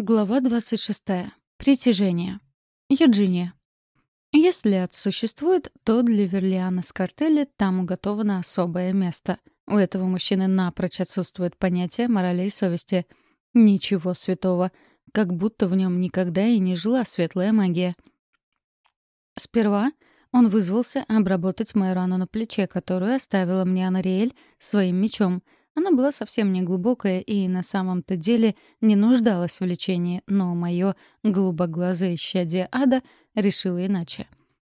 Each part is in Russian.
Глава 26. Притяжение. Юджиния. Если ад существует, то для Верлиана Скартелли там уготовано особое место. У этого мужчины напрочь отсутствует понятие морали и совести. Ничего святого. Как будто в нем никогда и не жила светлая магия. Сперва он вызвался обработать мою рану на плече, которую оставила мне Анариэль своим мечом — она была совсем не глубокая и на самом-то деле не нуждалась в лечении, но мое голубоглазое щадие ада решило иначе.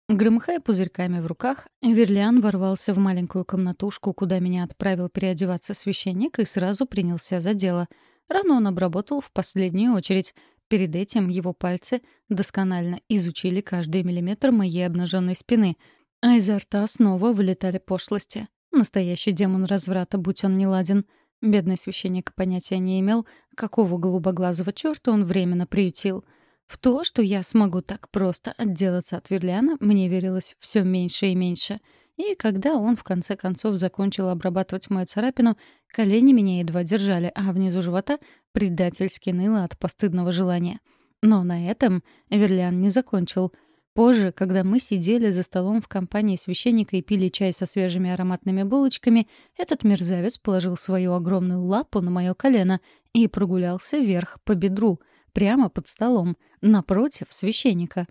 Громыхая пузырьками в руках, Верлиан ворвался в маленькую комнатушку, куда меня отправил переодеваться священник, и сразу принялся за дело. Рану он обработал в последнюю очередь. Перед этим его пальцы досконально изучили каждый миллиметр моей обнаженной спины, а изо рта снова вылетали пошлости. Настоящий демон разврата, будь он неладен. Бедный священник понятия не имел, какого голубоглазого черта он временно приютил. В то, что я смогу так просто отделаться от Верляна, мне верилось все меньше и меньше. И когда он, в конце концов, закончил обрабатывать мою царапину, колени меня едва держали, а внизу живота предательски ныло от постыдного желания. Но на этом Верлян не закончил — Позже, когда мы сидели за столом в компании священника и пили чай со свежими ароматными булочками, этот мерзавец положил свою огромную лапу на мое колено и прогулялся вверх по бедру, прямо под столом, напротив священника.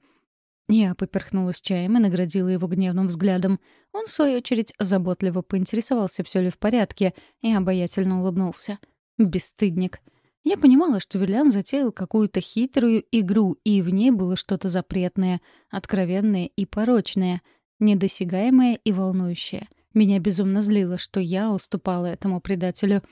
Я поперхнулась чаем и наградила его гневным взглядом. Он, в свою очередь, заботливо поинтересовался, все ли в порядке, и обаятельно улыбнулся. «Бесстыдник!» Я понимала, что Вилян затеял какую-то хитрую игру, и в ней было что-то запретное, откровенное и порочное, недосягаемое и волнующее. Меня безумно злило, что я уступала этому предателю.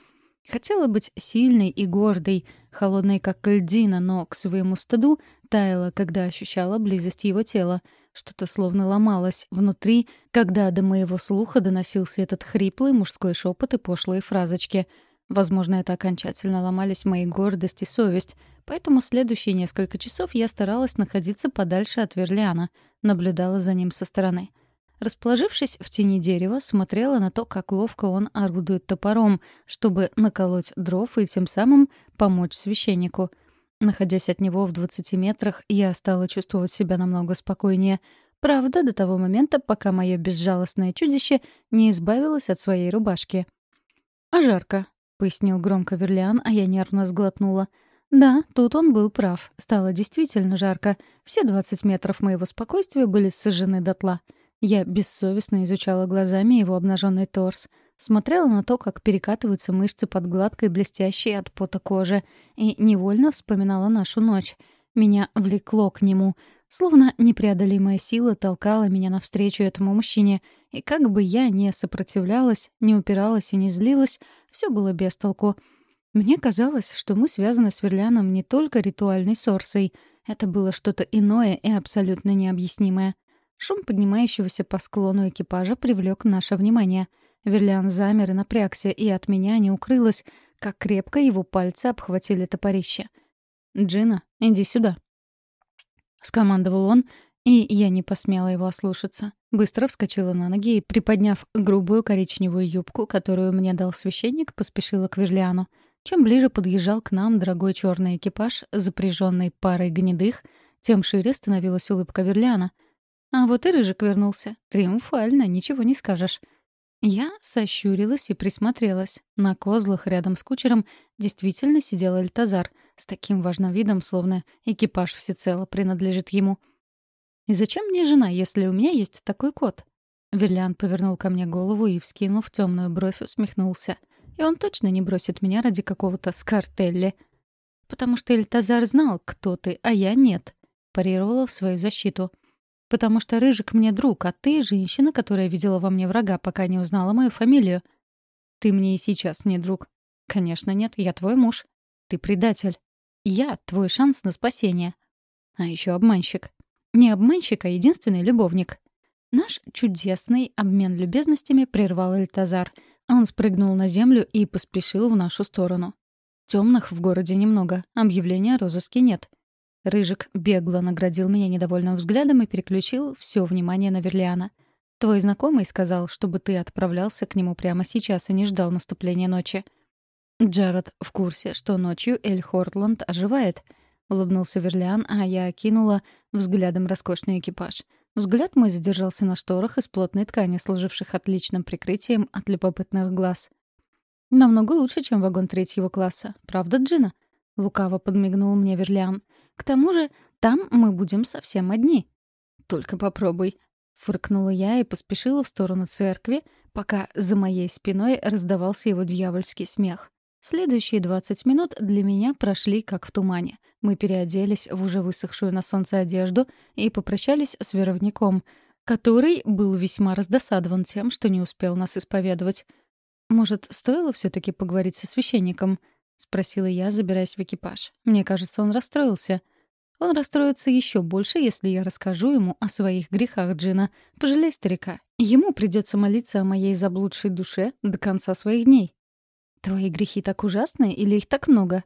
Хотела быть сильной и гордой, холодной как льдина, но к своему стыду таяла, когда ощущала близость его тела. Что-то словно ломалось внутри, когда до моего слуха доносился этот хриплый мужской шепот и пошлые фразочки — Возможно, это окончательно ломались мои гордость и совесть, поэтому следующие несколько часов я старалась находиться подальше от Верлиана, наблюдала за ним со стороны. Расположившись в тени дерева, смотрела на то, как ловко он орудует топором, чтобы наколоть дров и тем самым помочь священнику. Находясь от него в 20 метрах, я стала чувствовать себя намного спокойнее. Правда, до того момента, пока мое безжалостное чудище не избавилось от своей рубашки. А жарко. — пояснил громко Верлиан, а я нервно сглотнула. «Да, тут он был прав. Стало действительно жарко. Все двадцать метров моего спокойствия были сожжены дотла. Я бессовестно изучала глазами его обнаженный торс, смотрела на то, как перекатываются мышцы под гладкой, блестящей от пота кожи, и невольно вспоминала нашу ночь. Меня влекло к нему, словно непреодолимая сила толкала меня навстречу этому мужчине — и как бы я ни сопротивлялась, не упиралась и не злилась, все было без толку. Мне казалось, что мы связаны с Верляном не только ритуальной сорсой. Это было что-то иное и абсолютно необъяснимое. Шум поднимающегося по склону экипажа привлек наше внимание. Верлян замер и напрягся, и от меня не укрылось, как крепко его пальцы обхватили топорище. «Джина, иди сюда», — скомандовал он, и я не посмела его ослушаться. Быстро вскочила на ноги и, приподняв грубую коричневую юбку, которую мне дал священник, поспешила к Верлиану. Чем ближе подъезжал к нам дорогой черный экипаж, запряженный парой гнедых, тем шире становилась улыбка Верлиана. А вот и Рыжик вернулся. Триумфально, ничего не скажешь. Я сощурилась и присмотрелась. На козлах рядом с кучером действительно сидел Эльтазар, с таким важным видом, словно экипаж всецело принадлежит ему — «И зачем мне жена, если у меня есть такой кот?» Верлиан повернул ко мне голову и, вскинув темную бровь, усмехнулся. «И он точно не бросит меня ради какого-то скартелли». «Потому что Эльтазар знал, кто ты, а я нет», — парировала в свою защиту. «Потому что Рыжик мне друг, а ты — женщина, которая видела во мне врага, пока не узнала мою фамилию». «Ты мне и сейчас не друг». «Конечно нет, я твой муж». «Ты предатель». «Я — твой шанс на спасение». «А еще обманщик». Не обманщик, а единственный любовник. Наш чудесный обмен любезностями прервал Эльтазар. Он спрыгнул на землю и поспешил в нашу сторону. Темных в городе немного, объявления о розыске нет. Рыжик бегло наградил меня недовольным взглядом и переключил все внимание на Верлиана. «Твой знакомый сказал, чтобы ты отправлялся к нему прямо сейчас и не ждал наступления ночи». Джаред в курсе, что ночью Эль Хортланд оживает —— улыбнулся Верлиан, а я окинула взглядом роскошный экипаж. Взгляд мой задержался на шторах из плотной ткани, служивших отличным прикрытием от любопытных глаз. «Намного лучше, чем вагон третьего класса. Правда, Джина?» — лукаво подмигнул мне Верлиан. «К тому же там мы будем совсем одни». «Только попробуй», — фыркнула я и поспешила в сторону церкви, пока за моей спиной раздавался его дьявольский смех. Следующие 20 минут для меня прошли как в тумане. Мы переоделись в уже высохшую на солнце одежду и попрощались с веровником, который был весьма раздосадован тем, что не успел нас исповедовать. «Может, стоило все таки поговорить со священником?» — спросила я, забираясь в экипаж. «Мне кажется, он расстроился». «Он расстроится еще больше, если я расскажу ему о своих грехах, Джина. Пожалей старика. Ему придется молиться о моей заблудшей душе до конца своих дней». «Твои грехи так ужасны или их так много?»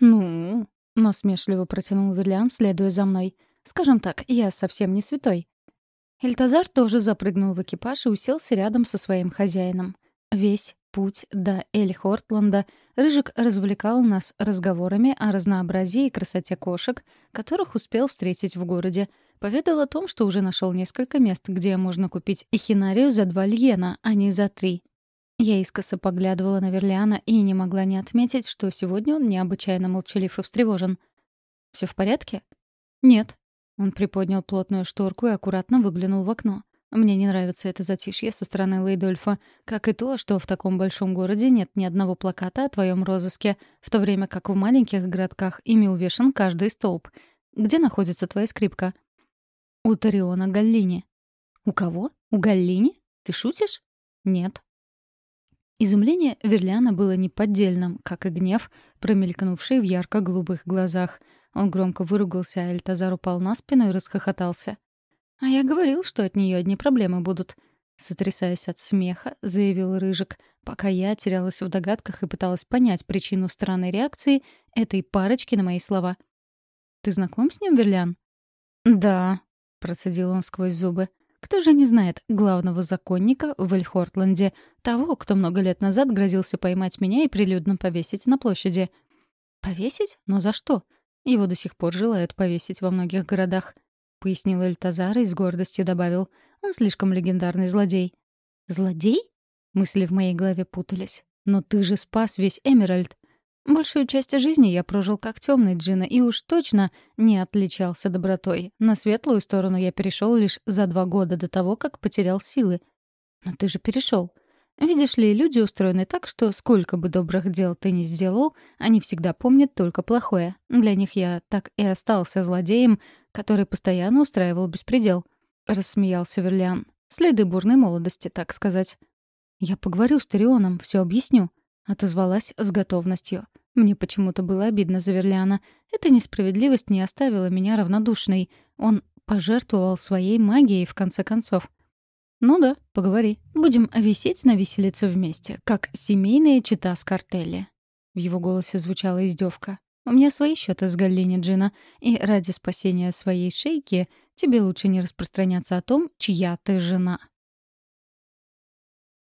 «Ну...» — насмешливо протянул Виллиан, следуя за мной. «Скажем так, я совсем не святой». Эльтазар тоже запрыгнул в экипаж и уселся рядом со своим хозяином. Весь путь до Эль-Хортланда Рыжик развлекал нас разговорами о разнообразии и красоте кошек, которых успел встретить в городе. Поведал о том, что уже нашел несколько мест, где можно купить эхинарию за два льена, а не за три. Я искоса поглядывала на Верлиана и не могла не отметить, что сегодня он необычайно молчалив и встревожен. «Все в порядке?» «Нет». Он приподнял плотную шторку и аккуратно выглянул в окно. Мне не нравится это затишье со стороны Лейдольфа, как и то, что в таком большом городе нет ни одного плаката о твоем розыске, в то время как в маленьких городках ими увешан каждый столб. Где находится твоя скрипка? У Тариона Галлини. У кого? У Галлини? Ты шутишь? Нет. Изумление Верлиана было неподдельным, как и гнев, промелькнувший в ярко-голубых глазах. Он громко выругался, а Эльтазар упал на спину и расхохотался. «А я говорил, что от нее одни проблемы будут», — сотрясаясь от смеха, заявил Рыжик, пока я терялась в догадках и пыталась понять причину странной реакции этой парочки на мои слова. «Ты знаком с ним, Верлян?» «Да», — процедил он сквозь зубы. Кто же не знает главного законника в Эльхортленде, того, кто много лет назад грозился поймать меня и прилюдно повесить на площади? Повесить? Но за что? Его до сих пор желают повесить во многих городах. Пояснил Эльтазар и с гордостью добавил. Он слишком легендарный злодей. Злодей? Мысли в моей голове путались. Но ты же спас весь Эмеральд. Большую часть жизни я прожил как темный Джина и уж точно не отличался добротой. На светлую сторону я перешел лишь за два года до того, как потерял силы. Но ты же перешел. Видишь ли, люди устроены так, что сколько бы добрых дел ты ни сделал, они всегда помнят только плохое. Для них я так и остался злодеем, который постоянно устраивал беспредел. Рассмеялся Верлиан. Следы бурной молодости, так сказать. «Я поговорю с Тарионом, все объясню», — отозвалась с готовностью. Мне почему-то было обидно за Верлиана. Эта несправедливость не оставила меня равнодушной. Он пожертвовал своей магией, в конце концов. «Ну да, поговори. Будем висеть на виселице вместе, как семейные чита с картели». В его голосе звучала издевка. «У меня свои счеты с Галлини Джина, и ради спасения своей шейки тебе лучше не распространяться о том, чья ты жена».